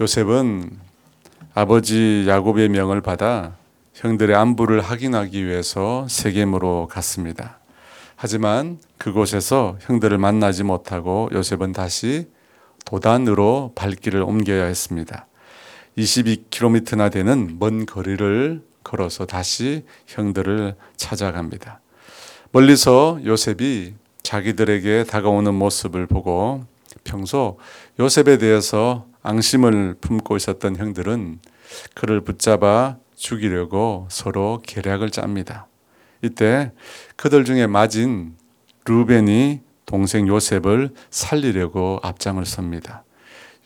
요셉은 아버지 야곱의 명을 받아 형들의 안부를 확인하기 위해서 세겜으로 갔습니다. 하지만 그곳에서 형들을 만나지 못하고 요셉은 다시 도단으로 발길을 옮겨야 했습니다. 22km나 되는 먼 거리를 걸어서 다시 형들을 찾아갑니다. 멀리서 요셉이 자기들에게 다가오는 모습을 보고 평소 요셉에 대해서 앙심을 품고 있었던 형들은 그를 붙잡아 죽이려고 서로 계략을 짭니다. 이때 그들 중에 맞은 루벤이 동생 요셉을 살리려고 앞장을 섭니다.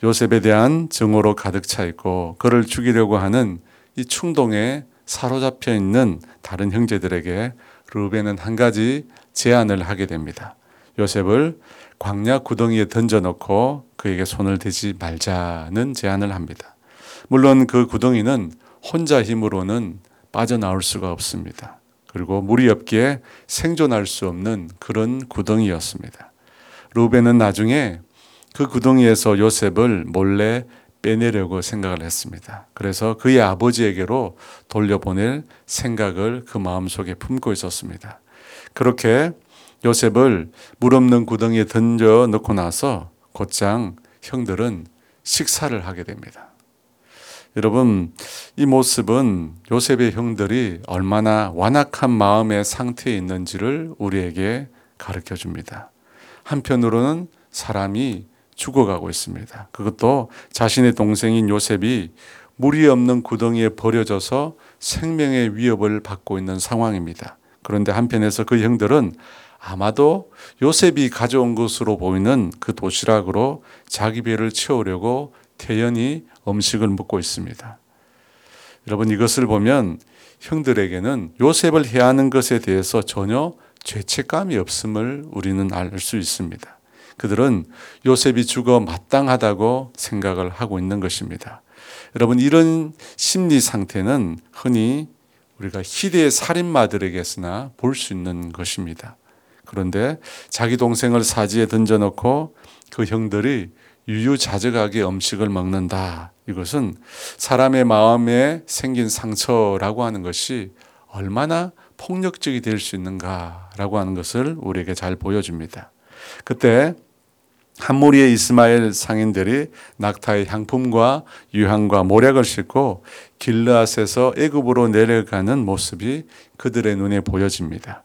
요셉에 대한 증오로 가득 차 있고 그를 죽이려고 하는 이 충동에 사로잡혀 있는 다른 형제들에게 루벤은 한 가지 제안을 하게 됩니다. 요셉을 광야 구덩이에 던져놓고 그에게 손을 대지 말자는 제안을 합니다. 물론 그 구덩이는 혼자 힘으로는 빠져나올 수가 없습니다. 그리고 물이 없기에 생존할 수 없는 그런 구덩이였습니다. 루벤은 나중에 그 구덩이에서 요셉을 몰래 빼내려고 생각을 했습니다. 그래서 그의 아버지에게로 돌려보낼 생각을 그 마음속에 품고 있었습니다. 그렇게 요셉을 물 없는 구덩이에 던져 넣고 나서 곧장 형들은 식사를 하게 됩니다. 여러분, 이 모습은 요셉의 형들이 얼마나 완악한 마음의 상태에 있는지를 우리에게 가르쳐 줍니다. 한편으로는 사람이 죽어가고 있습니다. 그것도 자신의 동생인 요셉이 물이 없는 구덩이에 버려져서 생명의 위협을 받고 있는 상황입니다. 그런데 한편에서 그 형들은 아마도 요셉이 가져온 것으로 보이는 그 도시락으로 자기 배를 채우려고 태연히 음식을 먹고 있습니다. 여러분 이것을 보면 형들에게는 요셉을 해하는 것에 대해서 전혀 죄책감이 없음을 우리는 알 수 있습니다. 그들은 요셉이 죽어 마땅하다고 생각을 하고 있는 것입니다. 여러분 이런 심리 상태는 흔히 우리가 희대의 살인마들에게서나 볼 수 있는 것입니다. 그런데 자기 동생을 사지에 던져놓고 그 형들이 유유자적하게 음식을 먹는다. 이것은 사람의 마음에 생긴 상처라고 하는 것이 얼마나 폭력적이 될 수 있는가라고 하는 것을 우리에게 잘 보여줍니다. 그때 한 무리의 이스마엘 상인들이 낙타의 향품과 유향과 모략을 싣고 길르앗에서 애굽으로 내려가는 모습이 그들의 눈에 보여집니다.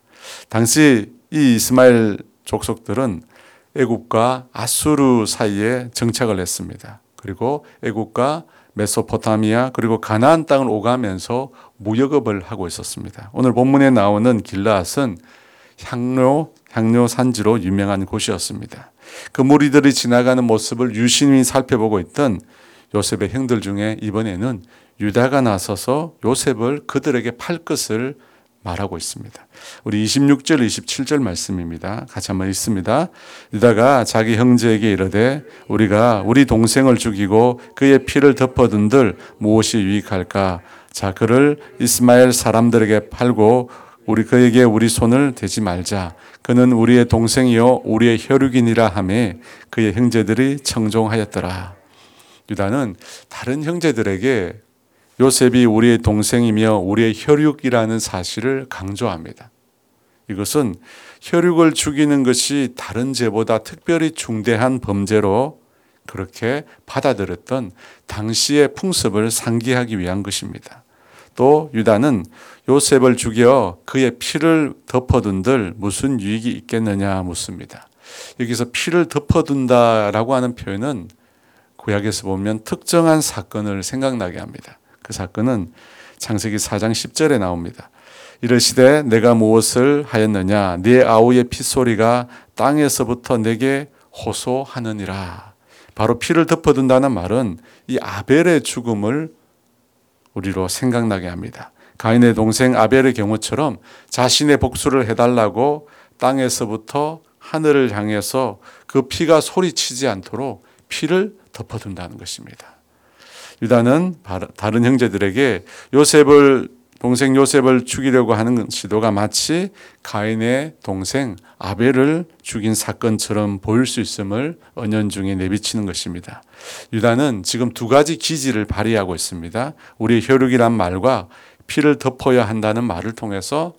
당시 이 이스마엘 족속들은 애굽과 아수르 사이에 정착을 했습니다. 그리고 애굽과 메소포타미아 그리고 가나안 땅을 오가면서 무역업을 하고 있었습니다. 오늘 본문에 나오는 길라앗은 향료 향료 산지로 유명한 곳이었습니다. 그 무리들이 지나가는 모습을 유심히 살펴보고 있던 요셉의 형들 중에 이번에는 유다가 나서서 요셉을 그들에게 팔 것을 말하고 있습니다. 우리 26절, 27절 말씀입니다. 같이 한번 읽습니다. 유다가 자기 형제에게 이르되 우리가 우리 동생을 죽이고 그의 피를 덮어둔들 무엇이 유익할까? 자, 그를 이스마엘 사람들에게 팔고 우리 그에게 우리 손을 대지 말자. 그는 우리의 동생이요 우리의 혈육이니라 하매 그의 형제들이 청종하였더라. 유다는 다른 형제들에게 요셉이 우리의 동생이며 우리의 혈육이라는 사실을 강조합니다. 이것은 혈육을 죽이는 것이 다른 죄보다 특별히 중대한 범죄로 그렇게 받아들였던 당시의 풍습을 상기하기 위한 것입니다. 또 유다는 요셉을 죽여 그의 피를 덮어둔들 무슨 유익이 있겠느냐 묻습니다. 여기서 피를 덮어둔다라고 하는 표현은 구약에서 보면 특정한 사건을 생각나게 합니다. 그 사건은 창세기 4장 10절에 나옵니다. 이르시되 내가 무엇을 하였느냐 네 아우의 핏소리가 땅에서부터 내게 호소하느니라. 바로 피를 덮어둔다는 말은 이 아벨의 죽음을 우리로 생각나게 합니다. 가인의 동생 아벨의 경우처럼 자신의 복수를 해달라고 땅에서부터 하늘을 향해서 그 피가 소리치지 않도록 피를 덮어둔다는 것입니다. 유다는 다른 형제들에게 요셉을 동생 요셉을 죽이려고 하는 시도가 마치 가인의 동생 아벨을 죽인 사건처럼 보일 수 있음을 은연중에 내비치는 것입니다. 유다는 지금 두 가지 기지를 발휘하고 있습니다. 우리의 혈육이란 말과 피를 덮어야 한다는 말을 통해서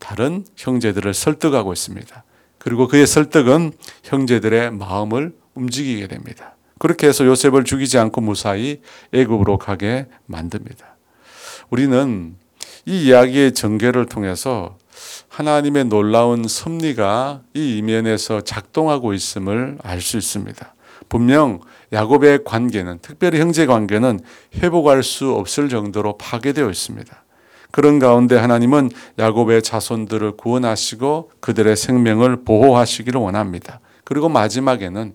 다른 형제들을 설득하고 있습니다. 그리고 그의 설득은 형제들의 마음을 움직이게 됩니다. 그렇게 해서 요셉을 죽이지 않고 무사히 애굽으로 가게 만듭니다. 우리는 이 이야기의 전개를 통해서 하나님의 놀라운 섭리가 이 이면에서 작동하고 있음을 알 수 있습니다. 분명 야곱의 관계는 특별히 형제 관계는 회복할 수 없을 정도로 파괴되어 있습니다. 그런 가운데 하나님은 야곱의 자손들을 구원하시고 그들의 생명을 보호하시기를 원합니다. 그리고 마지막에는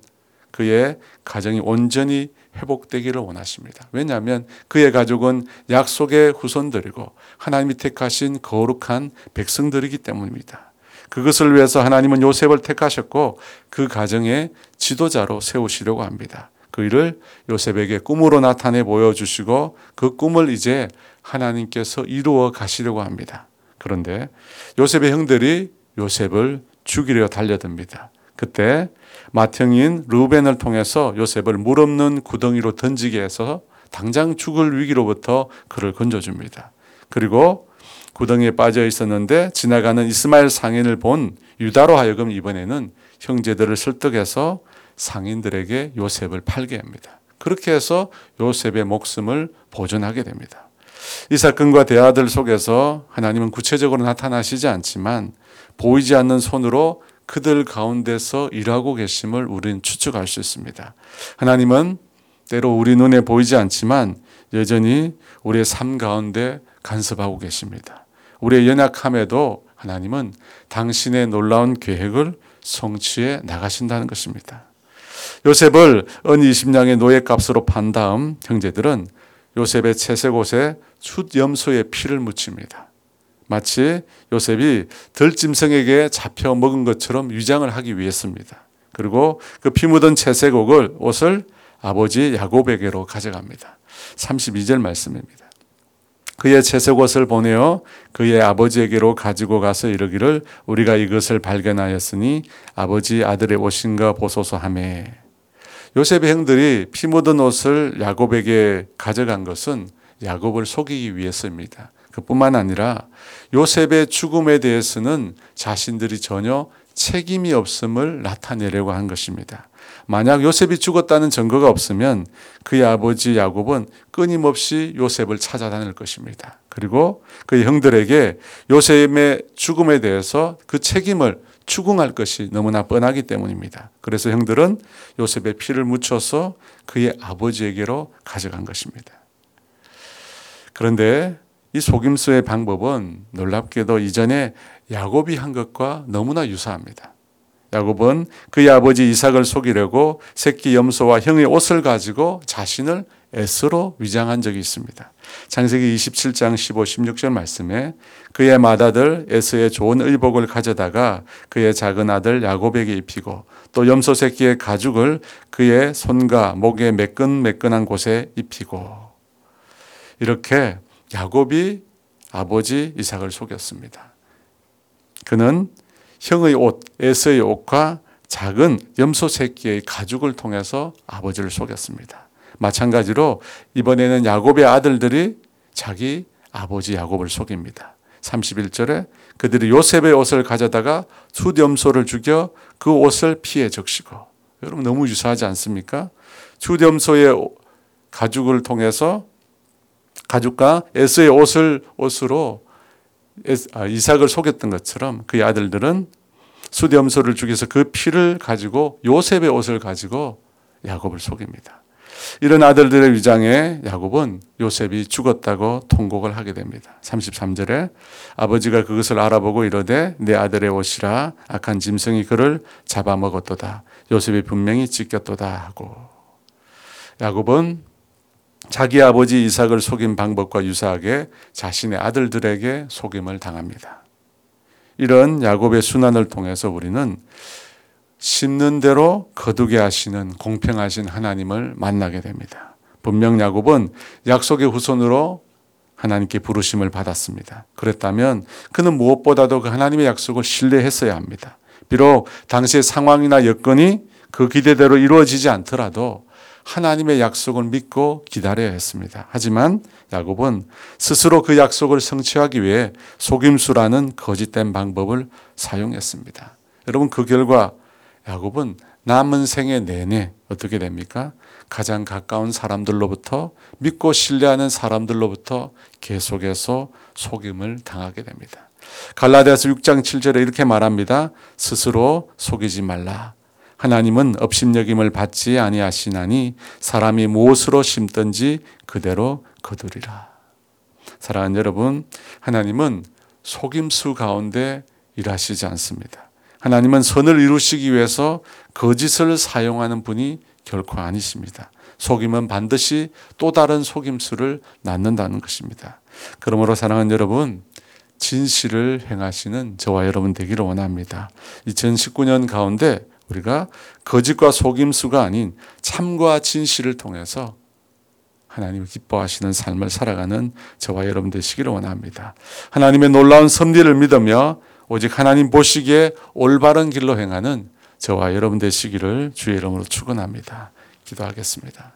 그의 가정이 온전히 회복되기를 원하십니다. 왜냐하면 그의 가족은 약속의 후손들이고 하나님이 택하신 거룩한 백성들이기 때문입니다. 그것을 위해서 하나님은 요셉을 택하셨고 그 가정의 지도자로 세우시려고 합니다. 그 일을 요셉에게 꿈으로 나타내 보여주시고 그 꿈을 이제 하나님께서 이루어 가시려고 합니다. 그런데 요셉의 형들이 요셉을 죽이려 달려듭니다. 그때 맏형인 루벤을 통해서 요셉을 물 없는 구덩이로 던지게 해서 당장 죽을 위기로부터 그를 건져줍니다. 그리고 구덩이에 빠져 있었는데 지나가는 이스마엘 상인을 본 유다로 하여금 이번에는 형제들을 설득해서 상인들에게 요셉을 팔게 합니다. 그렇게 해서 요셉의 목숨을 보존하게 됩니다. 이 사건과 대화들 속에서 하나님은 구체적으로 나타나시지 않지만 보이지 않는 손으로 그들 가운데서 일하고 계심을 우리는 추측할 수 있습니다. 하나님은 때로 우리 눈에 보이지 않지만 여전히 우리의 삶 가운데 간섭하고 계십니다. 우리의 연약함에도 하나님은 당신의 놀라운 계획을 성취해 나가신다는 것입니다. 요셉을 은 20냥의 노예값으로 판 다음 형제들은 요셉의 채색옷에 숫염소의 피를 묻힙니다. 마치 요셉이 들짐승에게 잡혀 먹은 것처럼 위장을 하기 위해서입니다. 그리고 그 피 묻은 채색 옷을 옷을 아버지 야곱에게로 가져갑니다. 32절 말씀입니다. 그의 채색 옷을 보내어 그의 아버지에게로 가지고 가서 이르기를 우리가 이것을 발견하였으니 아버지 아들의 옷인가 보소서 하매 요셉의 형들이 피 묻은 옷을 야곱에게 가져간 것은 야곱을 속이기 위해서입니다. 그뿐만 아니라 요셉의 죽음에 대해서는 자신들이 전혀 책임이 없음을 나타내려고 한 것입니다. 만약 요셉이 죽었다는 증거가 없으면 그의 아버지 야곱은 끊임없이 요셉을 찾아다닐 것입니다. 그리고 그의 형들에게 요셉의 죽음에 대해서 그 책임을 추궁할 것이 너무나 뻔하기 때문입니다. 그래서 형들은 요셉의 피를 묻혀서 그의 아버지에게로 가져간 것입니다. 그런데 이 속임수의 방법은 놀랍게도 이전에 야곱이 한 것과 너무나 유사합니다. 야곱은 그의 아버지 이삭을 속이려고 새끼 염소와 형의 옷을 가지고 자신을 에스로 위장한 적이 있습니다. 창세기 27장 15, 16절 말씀에 그의 맏아들 에스의 좋은 의복을 가져다가 그의 작은 아들 야곱에게 입히고 또 염소 새끼의 가죽을 그의 손과 목에 매끈매끈한 곳에 입히고 이렇게 야곱이 아버지 이삭을 속였습니다. 그는 형의 옷, 에서의 옷과 작은 염소 새끼의 가죽을 통해서 아버지를 속였습니다. 마찬가지로 이번에는 야곱의 아들들이 자기 아버지 야곱을 속입니다. 31절에 그들이 요셉의 옷을 가져다가 수염소를 죽여 그 옷을 피해 적시고 여러분 너무 유사하지 않습니까? 수염소의 가죽을 통해서 가죽과 에스의 옷을 옷으로 아, 이삭을 속였던 것처럼 그의 아들들은 수염소를 죽여서 그 피를 가지고 요셉의 옷을 가지고 야곱을 속입니다. 이런 아들들의 위장에 야곱은 요셉이 죽었다고 통곡을 하게 됩니다. 33절에 아버지가 그것을 알아보고 이르되 내 아들의 옷이라 악한 짐승이 그를 잡아먹었도다. 요셉이 분명히 찢겼도다 하고 야곱은 자기 아버지 이삭을 속인 방법과 유사하게 자신의 아들들에게 속임을 당합니다. 이런 야곱의 순환을 통해서 우리는 심는 대로 거두게 하시는 공평하신 하나님을 만나게 됩니다. 분명 야곱은 약속의 후손으로 하나님께 부르심을 받았습니다. 그랬다면 그는 무엇보다도 그 하나님의 약속을 신뢰했어야 합니다. 비록 당시의 상황이나 여건이 그 기대대로 이루어지지 않더라도 하나님의 약속을 믿고 기다려야 했습니다. 하지만 야곱은 스스로 그 약속을 성취하기 위해 속임수라는 거짓된 방법을 사용했습니다. 여러분 그 결과 야곱은 남은 생애 내내 어떻게 됩니까? 가장 가까운 사람들로부터 믿고 신뢰하는 사람들로부터 계속해서 속임을 당하게 됩니다. 갈라디아서 6장 7절에 이렇게 말합니다. 스스로 속이지 말라. 하나님은 업신여김을 받지 아니하시나니 사람이 무엇으로 심든지 그대로 거두리라. 사랑하는 여러분, 하나님은 속임수 가운데 일하시지 않습니다. 하나님은 선을 이루시기 위해서 거짓을 사용하는 분이 결코 아니십니다. 속임은 반드시 또 다른 속임수를 낳는다는 것입니다. 그러므로 사랑하는 여러분, 진실을 행하시는 저와 여러분 되기를 원합니다. 2019년 가운데 우리가 거짓과 속임수가 아닌 참과 진실을 통해서 하나님 기뻐하시는 삶을 살아가는 저와 여러분 되시기를 원합니다. 하나님의 놀라운 섭리를 믿으며 오직 하나님 보시기에 올바른 길로 행하는 저와 여러분 되시기를 주의 이름으로 축원합니다. 기도하겠습니다.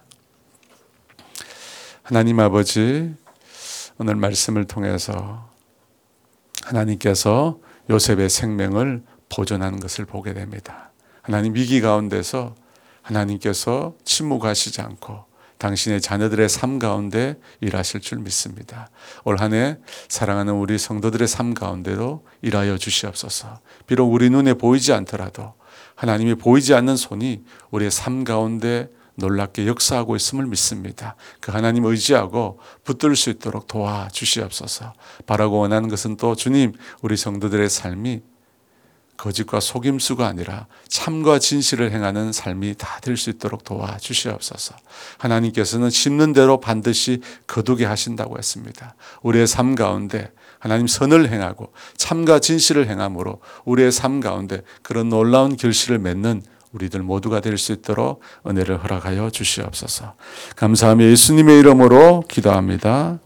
하나님 아버지 오늘 말씀을 통해서 하나님께서 요셉의 생명을 보존하는 것을 보게 됩니다. 하나님 위기 가운데서 하나님께서 침묵하시지 않고 당신의 자녀들의 삶 가운데 일하실 줄 믿습니다. 올 한 해 사랑하는 우리 성도들의 삶 가운데도 일하여 주시옵소서. 비록 우리 눈에 보이지 않더라도 하나님이 보이지 않는 손이 우리의 삶 가운데 놀랍게 역사하고 있음을 믿습니다. 그 하나님 의지하고 붙들 수 있도록 도와 주시옵소서. 바라고 원하는 것은 또 주님 우리 성도들의 삶이 거짓과 속임수가 아니라 참과 진실을 행하는 삶이 다 될 수 있도록 도와 주시옵소서. 하나님께서는 심는 대로 반드시 거두게 하신다고 했습니다. 우리의 삶 가운데 하나님 선을 행하고 참과 진실을 행함으로 우리의 삶 가운데 그런 놀라운 결실을 맺는 우리들 모두가 될 수 있도록 은혜를 허락하여 주시옵소서. 감사하며 예수님의 이름으로 기도합니다.